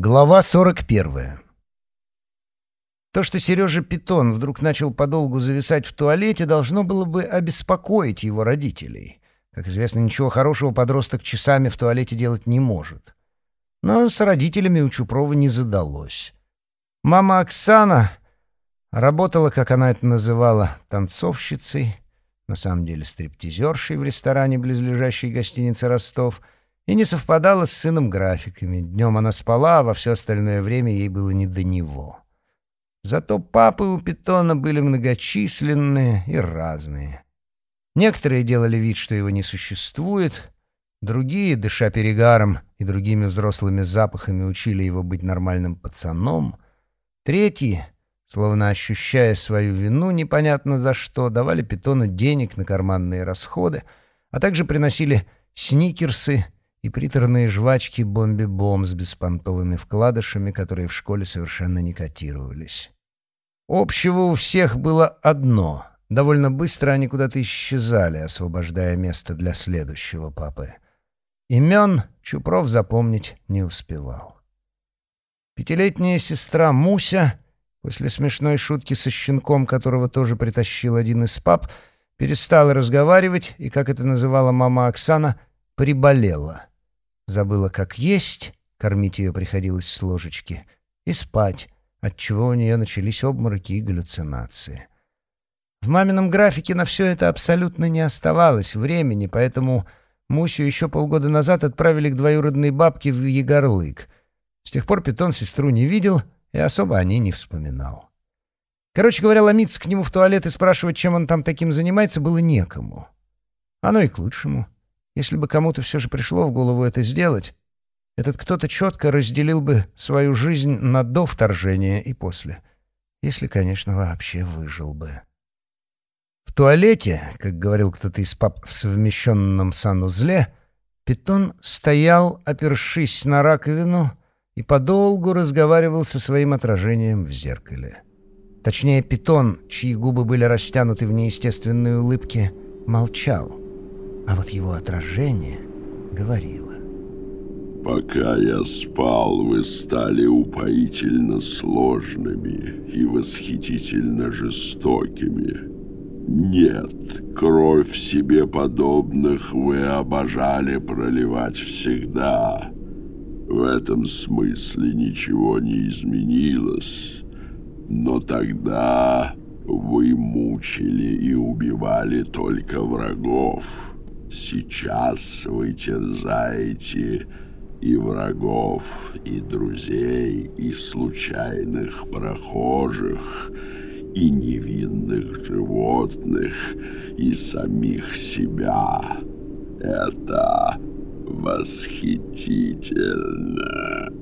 Глава 41. То, что Сережа Питон вдруг начал подолгу зависать в туалете, должно было бы обеспокоить его родителей. Как известно, ничего хорошего подросток часами в туалете делать не может. Но с родителями у Чупрова не задалось. Мама Оксана работала, как она это называла, танцовщицей, на самом деле стриптизершей в ресторане близлежащей гостиницы «Ростов», и не совпадала с сыном графиками. Днем она спала, а во все остальное время ей было не до него. Зато папы у питона были многочисленные и разные. Некоторые делали вид, что его не существует, другие, дыша перегаром и другими взрослыми запахами, учили его быть нормальным пацаном, третьи, словно ощущая свою вину непонятно за что, давали питону денег на карманные расходы, а также приносили сникерсы — и приторные жвачки бомби-бом с беспонтовыми вкладышами, которые в школе совершенно не котировались. Общего у всех было одно. Довольно быстро они куда-то исчезали, освобождая место для следующего папы. Имен Чупров запомнить не успевал. Пятилетняя сестра Муся, после смешной шутки со щенком, которого тоже притащил один из пап, перестала разговаривать и, как это называла мама Оксана, приболела. Забыла, как есть, кормить ее приходилось с ложечки, и спать, отчего у нее начались обмороки и галлюцинации. В мамином графике на все это абсолютно не оставалось времени, поэтому Мусю еще полгода назад отправили к двоюродной бабке в Егорлык. С тех пор питон сестру не видел и особо о ней не вспоминал. Короче говоря, ломиться к нему в туалет и спрашивать, чем он там таким занимается, было некому. Оно и к лучшему. Если бы кому-то все же пришло в голову это сделать, этот кто-то четко разделил бы свою жизнь на до вторжения и после. Если, конечно, вообще выжил бы. В туалете, как говорил кто-то из пап в совмещенном санузле, питон стоял, опершись на раковину, и подолгу разговаривал со своим отражением в зеркале. Точнее, питон, чьи губы были растянуты в неестественной улыбке, молчал — а вот его отражение говорило. «Пока я спал, вы стали упоительно сложными и восхитительно жестокими. Нет, кровь себе подобных вы обожали проливать всегда. В этом смысле ничего не изменилось. Но тогда вы мучили и убивали только врагов». Сейчас вы терзаете и врагов, и друзей, и случайных прохожих, и невинных животных, и самих себя. Это восхитительно.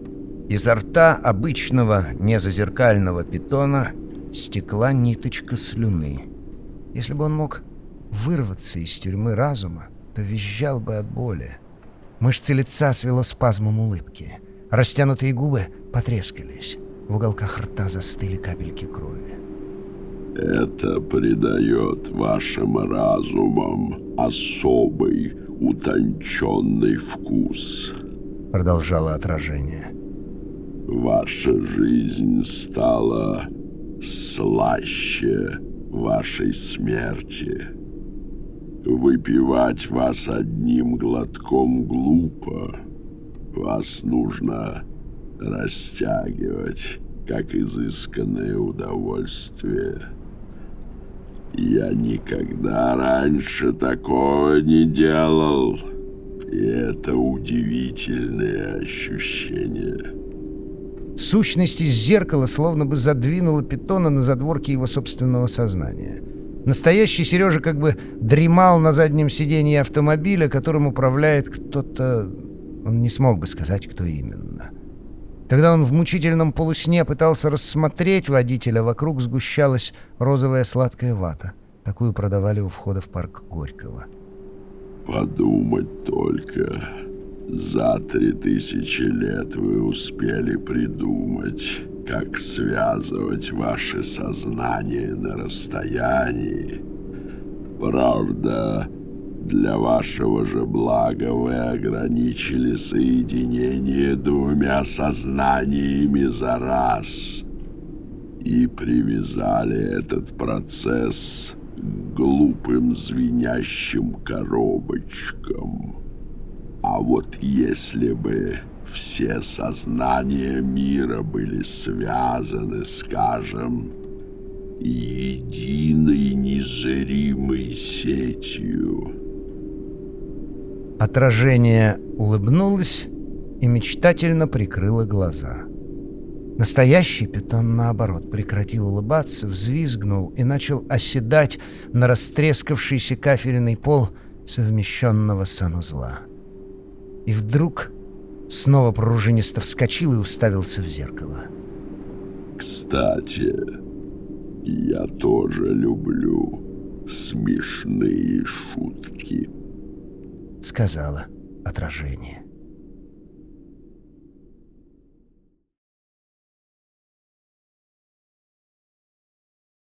Изо рта обычного незазеркального питона стекла ниточка слюны. Если бы он мог вырваться из тюрьмы разума, то визжал бы от боли. Мышцы лица свело спазмом улыбки. Растянутые губы потрескались. В уголках рта застыли капельки крови. «Это придает вашим разумам особый, утонченный вкус», — продолжало отражение. «Ваша жизнь стала слаще вашей смерти». Выпивать вас одним глотком глупо. Вас нужно растягивать, как изысканное удовольствие. Я никогда раньше такого не делал, и это удивительное ощущение. Сущность из зеркала словно бы задвинула питона на задворке его собственного сознания — Настоящий Сережа как бы дремал на заднем сиденье автомобиля, которым управляет кто-то... Он не смог бы сказать, кто именно. Когда он в мучительном полусне пытался рассмотреть водителя, вокруг сгущалась розовая сладкая вата. Такую продавали у входа в парк Горького. «Подумать только. За три тысячи лет вы успели придумать...» как связывать ваше сознание на расстоянии. Правда, Для вашего же блага вы ограничили соединение двумя сознаниями за раз и привязали этот процесс к глупым звенящим коробочкам. А вот если бы все сознания мира были связаны, скажем, единой незримой сетью. Отражение улыбнулось и мечтательно прикрыло глаза. Настоящий питон, наоборот, прекратил улыбаться, взвизгнул и начал оседать на растрескавшийся кафельный пол совмещенного санузла. И вдруг снова пружинисто вскочил и уставился в зеркало. «Кстати, я тоже люблю смешные шутки», — сказала отражение.